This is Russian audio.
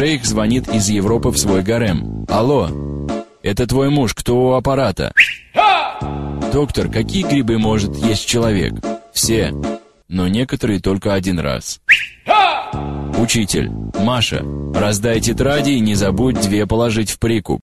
Шейх звонит из Европы в свой гарем. Алло, это твой муж, кто у аппарата? Доктор, какие грибы может есть человек? Все, но некоторые только один раз. Учитель, Маша, раздай тетради и не забудь две положить в прикуп.